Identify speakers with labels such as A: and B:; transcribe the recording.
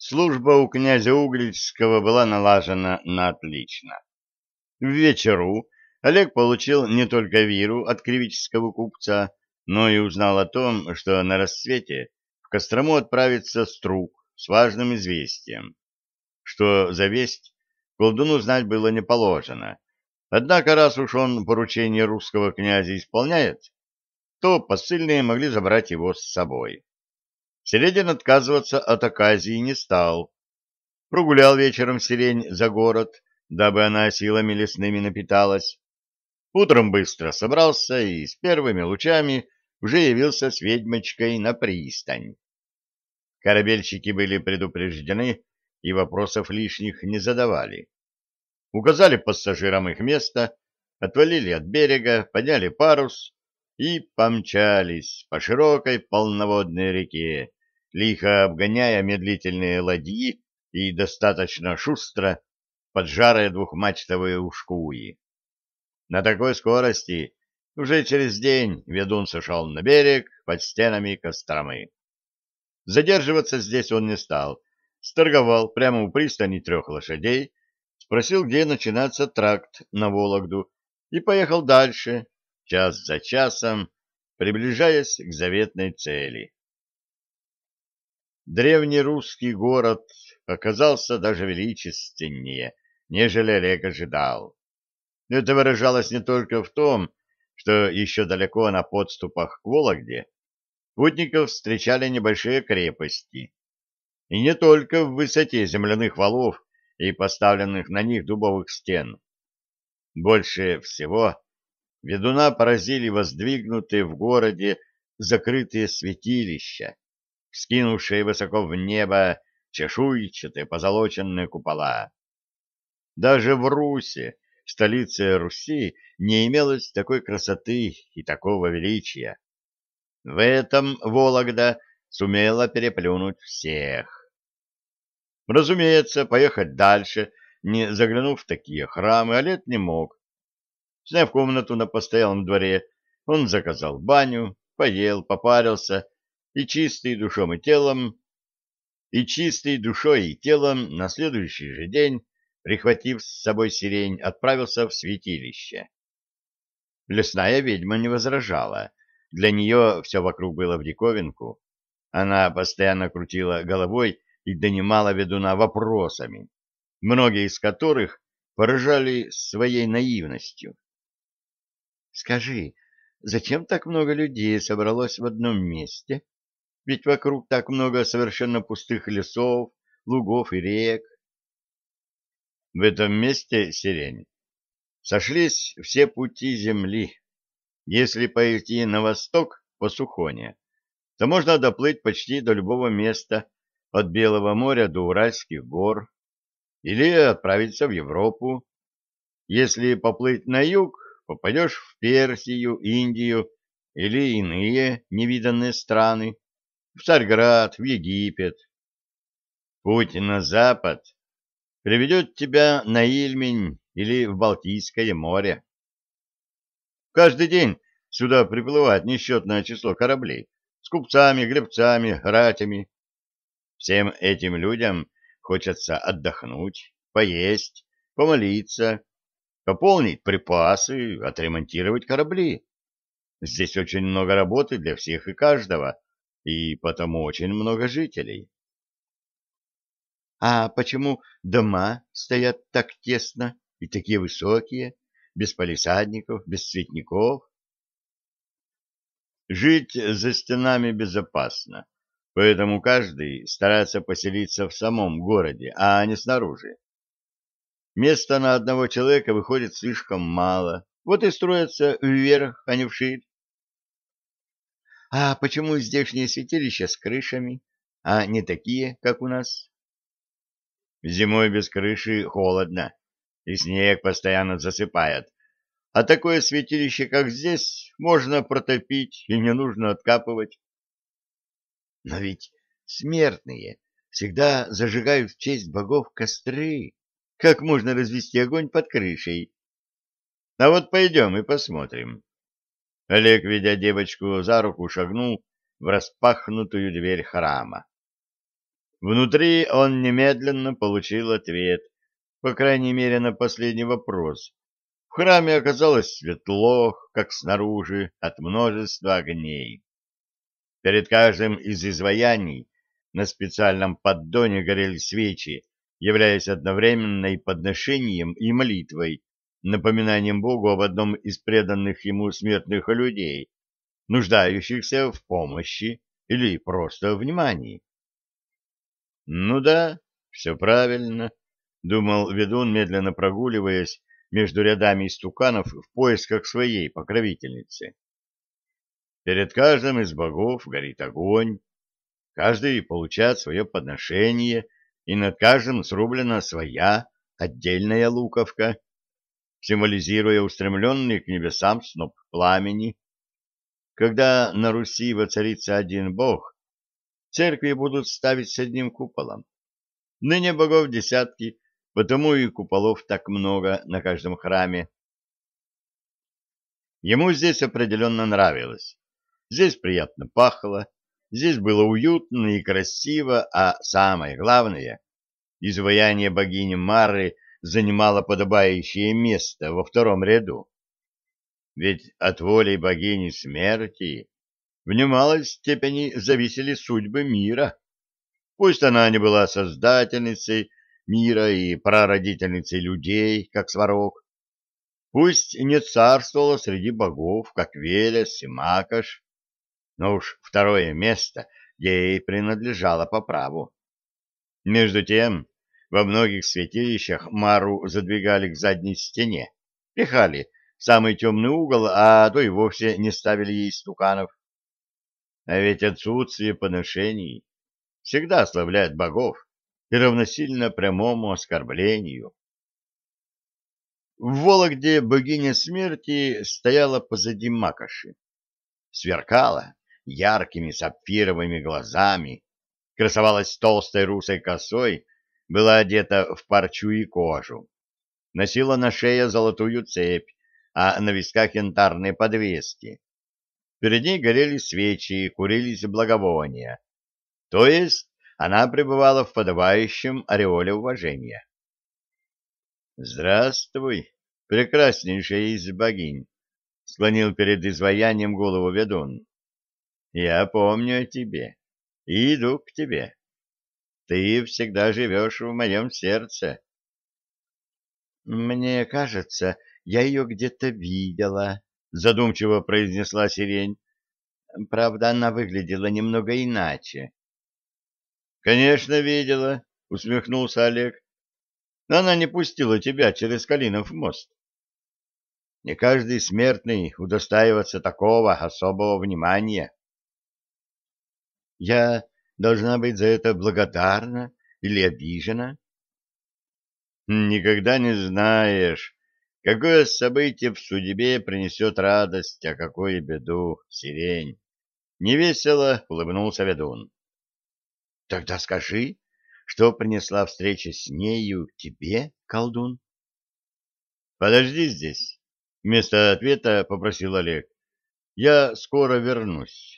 A: Служба у князя Угличского была налажена на отлично. В вечеру Олег получил не только виру от кривического купца, но и узнал о том, что на рассвете в Кострому отправится Струк с важным известием. Что за весть, колдуну знать было не положено. Однако, раз уж он поручение русского князя исполняет, то посыльные могли забрать его с собой. Середин отказываться от оказии не стал. Прогулял вечером сирень за город, дабы она силами лесными напиталась. Утром быстро собрался и с первыми лучами уже явился с ведьмочкой на пристань. Корабельщики были предупреждены и вопросов лишних не задавали. Указали пассажирам их место, отвалили от берега, подняли парус и помчались по широкой полноводной реке, лихо обгоняя медлительные ладьи и достаточно шустро поджарая двухмачтовые ушкуи. На такой скорости уже через день ведун сошел на берег под стенами Костромы. Задерживаться здесь он не стал, сторговал прямо у пристани трех лошадей, спросил, где начинается тракт на Вологду, и поехал дальше, час за часом, приближаясь к заветной цели. Древний русский город оказался даже величественнее, нежели Олег ожидал. Это выражалось не только в том, что еще далеко на подступах к Вологде путников встречали небольшие крепости, и не только в высоте земляных валов и поставленных на них дубовых стен. Больше всего ведуна поразили воздвигнутые в городе закрытые святилища, скинувшие высоко в небо чешуйчатые позолоченные купола. Даже в Руси, столице Руси, не имелось такой красоты и такого величия. В этом Вологда сумела переплюнуть всех. Разумеется, поехать дальше, не заглянув в такие храмы, Олег не мог. Сняв комнату на постоялом дворе, он заказал баню, поел, попарился и чистый душом и телом, и чистый душой и телом на следующий же день, прихватив с собой сирень, отправился в святилище. Лесная ведьма не возражала. Для нее все вокруг было в диковинку. Она постоянно крутила головой и донимала ведуна вопросами, многие из которых поражали своей наивностью. — Скажи, зачем так много людей собралось в одном месте? Ведь вокруг так много совершенно пустых лесов, лугов и рек. В этом месте, сирень, сошлись все пути земли. Если пойти на восток по Сухоне, то можно доплыть почти до любого места, от Белого моря до Уральских гор, или отправиться в Европу. Если поплыть на юг, попадешь в Персию, Индию или иные невиданные страны в Царьград, в Египет. Путь на запад приведет тебя на Ильмень или в Балтийское море. Каждый день сюда приплывает несчетное число кораблей с купцами, гребцами, ратями. Всем этим людям хочется отдохнуть, поесть, помолиться, пополнить припасы, отремонтировать корабли. Здесь очень много работы для всех и каждого, и потому очень много жителей. А почему дома стоят так тесно и такие высокие, без палисадников, без цветников? Жить за стенами безопасно, поэтому каждый старается поселиться в самом городе, а не снаружи. Места на одного человека выходит слишком мало, вот и строятся вверх, а не вширь. А почему здешние святилища с крышами, а не такие, как у нас? Зимой без крыши холодно, и снег постоянно засыпает. А такое святилище, как здесь, можно протопить и не нужно откапывать. Но ведь смертные всегда зажигают в честь богов костры. Как можно развести огонь под крышей? А вот пойдем и посмотрим. Олег, ведя девочку за руку, шагнул в распахнутую дверь храма. Внутри он немедленно получил ответ, по крайней мере, на последний вопрос. В храме оказалось светло, как снаружи, от множества огней. Перед каждым из изваяний на специальном поддоне горели свечи, являясь одновременно и подношением, и молитвой, напоминанием Богу об одном из преданных ему смертных людей, нуждающихся в помощи или просто внимании. Ну да, все правильно, думал ведун, медленно прогуливаясь между рядами истуканов в поисках своей покровительницы. Перед каждым из богов горит огонь, каждый получает свое подношение, и над каждым срублена своя отдельная луковка, символизируя устремленный к небесам сноп пламени. Когда на Руси воцарится один бог, церкви будут ставить с одним куполом. Ныне богов десятки, потому и куполов так много на каждом храме. Ему здесь определенно нравилось. Здесь приятно пахло, здесь было уютно и красиво, а самое главное, изваяние богини Мары занимало подобающее место во втором ряду. Ведь от воли богини смерти в немалой степени зависели судьбы мира. Пусть она не была создательницей мира и прародительницей людей, как Сварог, пусть не царствовала среди богов, как Велес и Макаш, но уж второе место ей принадлежало по праву. Между тем, во многих святилищах Мару задвигали к задней стене, пихали в самый темный угол, а то и вовсе не ставили ей стуканов. А ведь отсутствие поношений всегда ослабляет богов и равносильно прямому оскорблению. В Вологде богиня смерти стояла позади Макоши. Сверкала яркими сапфировыми глазами, красовалась толстой русой косой, была одета в парчу и кожу. Носила на шее золотую цепь, а на висках янтарные подвески. Перед ней горели свечи, курились благовония. То есть она пребывала в подобающем ореоле уважения. «Здравствуй, прекраснейшая из богинь!» — склонил перед изваянием голову ведун. «Я помню о тебе и иду к тебе. Ты всегда живешь в моем сердце». «Мне кажется, я ее где-то видела», — задумчиво произнесла сирень. Правда, она выглядела немного иначе. Конечно, видела, усмехнулся Олег. Но она не пустила тебя через Калинов мост. Не каждый смертный удостаивается такого особого внимания. Я должна быть за это благодарна или обижена? Никогда не знаешь, Какое событие в судьбе принесет радость, а какую беду сирень? Невесело улыбнулся ведун. Тогда скажи, что принесла встреча с нею тебе, колдун? Подожди здесь. Вместо ответа попросил Олег. Я скоро вернусь.